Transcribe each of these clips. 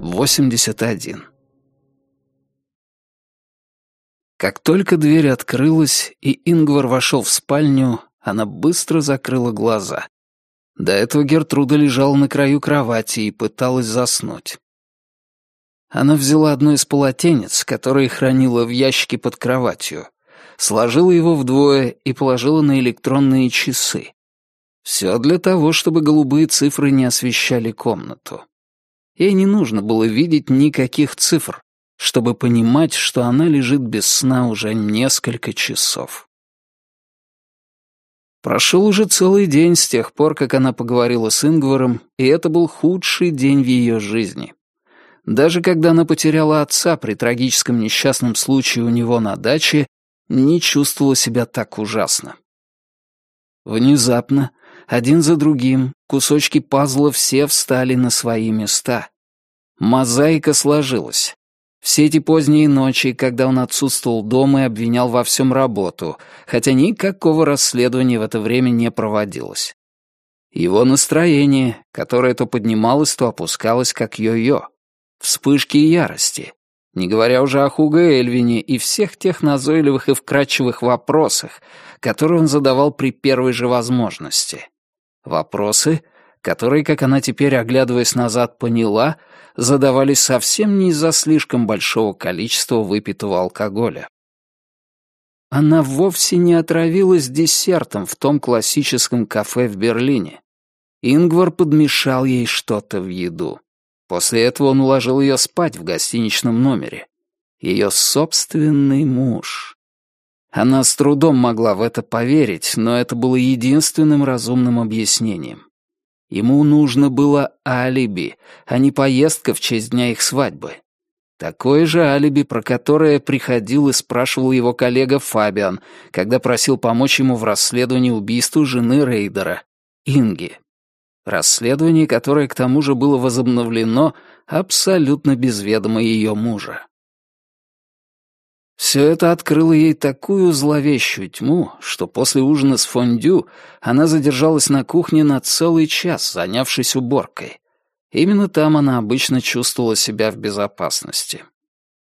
Восемьдесят один. Как только дверь открылась, и Ингвар вошел в спальню, она быстро закрыла глаза. До этого Гертруда лежала на краю кровати и пыталась заснуть. Она взяла одно из полотенец, которое хранила в ящике под кроватью, сложила его вдвое и положила на электронные часы. Все для того, чтобы голубые цифры не освещали комнату. Ей не нужно было видеть никаких цифр, чтобы понимать, что она лежит без сна уже несколько часов. Прошел уже целый день с тех пор, как она поговорила с Ингваром, и это был худший день в ее жизни. Даже когда она потеряла отца при трагическом несчастном случае у него на даче, не чувствовала себя так ужасно. Внезапно, один за другим, кусочки пазла все встали на свои места. Мозаика сложилась. Все эти поздние ночи, когда он отсутствовал дома и обвинял во всем работу, хотя никакого расследования в это время не проводилось. Его настроение, которое то поднималось, то опускалось, как йо-йо. Вспышки ярости. Не говоря уже о Хуго Эльвине и всех тех назойливых и вкрадчивых вопросах, которые он задавал при первой же возможности. Вопросы, которые, как она теперь, оглядываясь назад, поняла — задавались совсем не из-за слишком большого количества выпитого алкоголя. Она вовсе не отравилась десертом в том классическом кафе в Берлине. Ингвар подмешал ей что-то в еду. После этого он уложил ее спать в гостиничном номере. Ее собственный муж. Она с трудом могла в это поверить, но это было единственным разумным объяснением. Ему нужно было алиби, а не поездка в честь дня их свадьбы. Такое же алиби, про которое приходил и спрашивал его коллега Фабиан, когда просил помочь ему в расследовании убийства жены Рейдера, Инги. Расследование, которое к тому же было возобновлено абсолютно без ведома ее мужа. Все это открыло ей такую зловещую тьму, что после ужина с фондю она задержалась на кухне на целый час, занявшись уборкой. Именно там она обычно чувствовала себя в безопасности.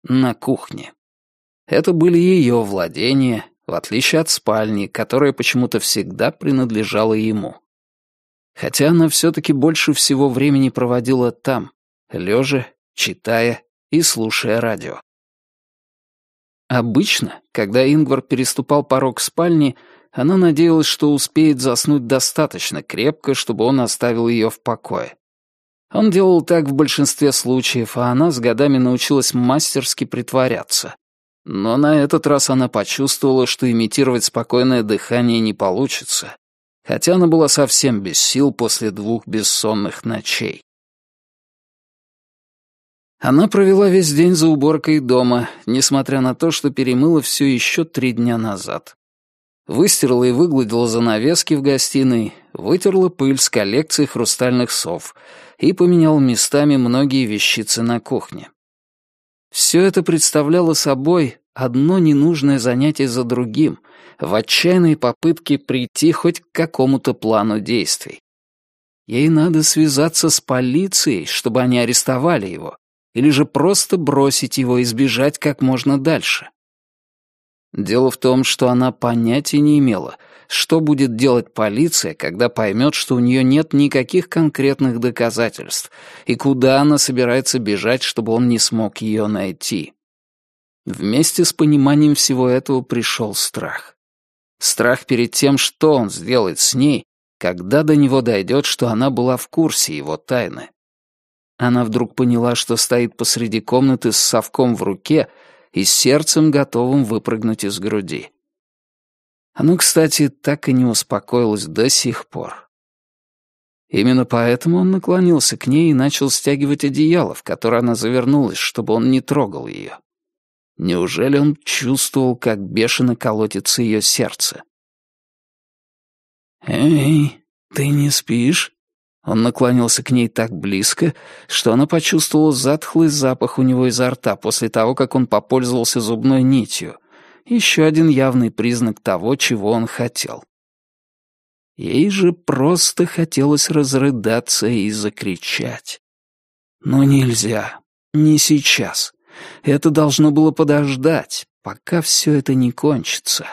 На кухне. Это были ее владения, в отличие от спальни, которая почему-то всегда принадлежала ему. Хотя она все-таки больше всего времени проводила там, лежа, читая и слушая радио. Обычно, когда Ингвар переступал порог спальни, она надеялась, что успеет заснуть достаточно крепко, чтобы он оставил ее в покое. Он делал так в большинстве случаев, а она с годами научилась мастерски притворяться. Но на этот раз она почувствовала, что имитировать спокойное дыхание не получится, хотя она была совсем без сил после двух бессонных ночей. Она провела весь день за уборкой дома, несмотря на то, что перемыла все еще три дня назад. Выстирала и выгладила занавески в гостиной, вытерла пыль с коллекции хрустальных сов и поменяла местами многие вещицы на кухне. Все это представляло собой одно ненужное занятие за другим, в отчаянной попытке прийти хоть к какому-то плану действий. Ей надо связаться с полицией, чтобы они арестовали его, или же просто бросить его и сбежать как можно дальше. Дело в том, что она понятия не имела, что будет делать полиция, когда поймет, что у нее нет никаких конкретных доказательств, и куда она собирается бежать, чтобы он не смог ее найти. Вместе с пониманием всего этого пришел страх. Страх перед тем, что он сделает с ней, когда до него дойдет, что она была в курсе его тайны. Она вдруг поняла, что стоит посреди комнаты с совком в руке и сердцем готовым выпрыгнуть из груди. Оно, кстати, так и не успокоилось до сих пор. Именно поэтому он наклонился к ней и начал стягивать одеяло, в которое она завернулась, чтобы он не трогал ее. Неужели он чувствовал, как бешено колотится ее сердце? «Эй, ты не спишь?» Он наклонился к ней так близко, что она почувствовала затхлый запах у него изо рта после того, как он попользовался зубной нитью. Еще один явный признак того, чего он хотел. Ей же просто хотелось разрыдаться и закричать. Но нельзя. Не сейчас. Это должно было подождать, пока все это не кончится.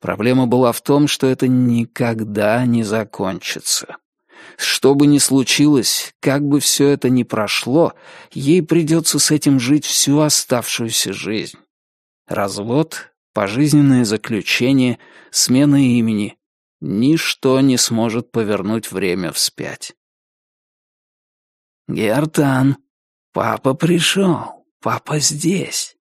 Проблема была в том, что это никогда не закончится. Что бы ни случилось, как бы все это ни прошло, ей придется с этим жить всю оставшуюся жизнь. Развод, пожизненное заключение, смена имени. Ничто не сможет повернуть время вспять. «Гертан, папа пришел, папа здесь».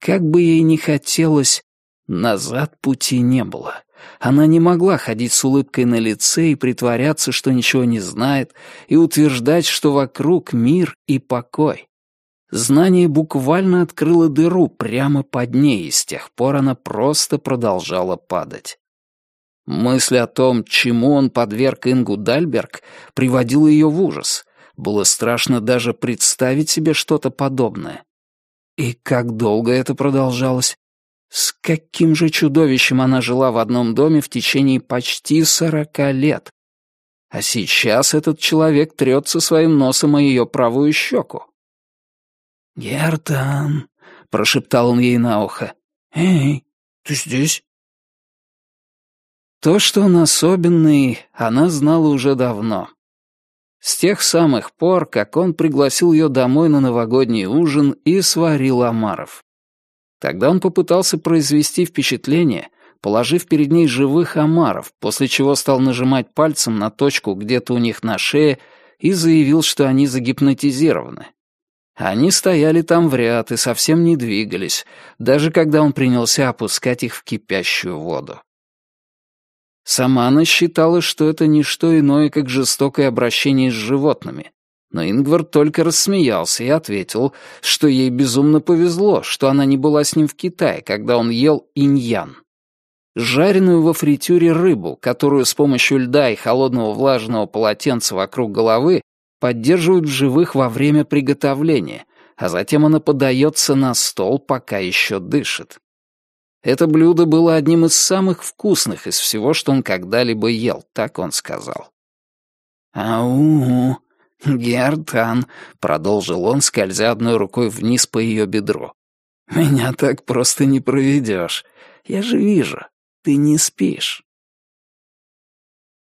Как бы ей ни хотелось, назад пути не было. Она не могла ходить с улыбкой на лице и притворяться, что ничего не знает, и утверждать, что вокруг мир и покой. Знание буквально открыло дыру прямо под ней, и с тех пор она просто продолжала падать. Мысль о том, чему он подверг Ингу Дальберг, приводила ее в ужас. Было страшно даже представить себе что-то подобное. И как долго это продолжалось? С каким же чудовищем она жила в одном доме в течение почти сорока лет? А сейчас этот человек трется своим носом о ее правую щеку. «Гертан», — прошептал он ей на ухо. «Эй, ты здесь?» То, что он особенный, она знала уже давно. С тех самых пор, как он пригласил ее домой на новогодний ужин и сварил омаров. Тогда он попытался произвести впечатление, положив перед ней живых омаров, после чего стал нажимать пальцем на точку где-то у них на шее и заявил, что они загипнотизированы. Они стояли там в ряд и совсем не двигались, даже когда он принялся опускать их в кипящую воду. Сама она считала, что это не что иное, как жестокое обращение с животными, но Ингвар только рассмеялся и ответил, что ей безумно повезло, что она не была с ним в Китае, когда он ел иньян. Жареную во фритюре рыбу, которую с помощью льда и холодного влажного полотенца вокруг головы поддерживают в живых во время приготовления, а затем она подается на стол, пока еще дышит. Это блюдо было одним из самых вкусных из всего, что он когда-либо ел, так он сказал. «Ау, «Гертан», — продолжил он, скользя одной рукой вниз по ее бедру. «Меня так просто не проведешь. Я же вижу, ты не спишь».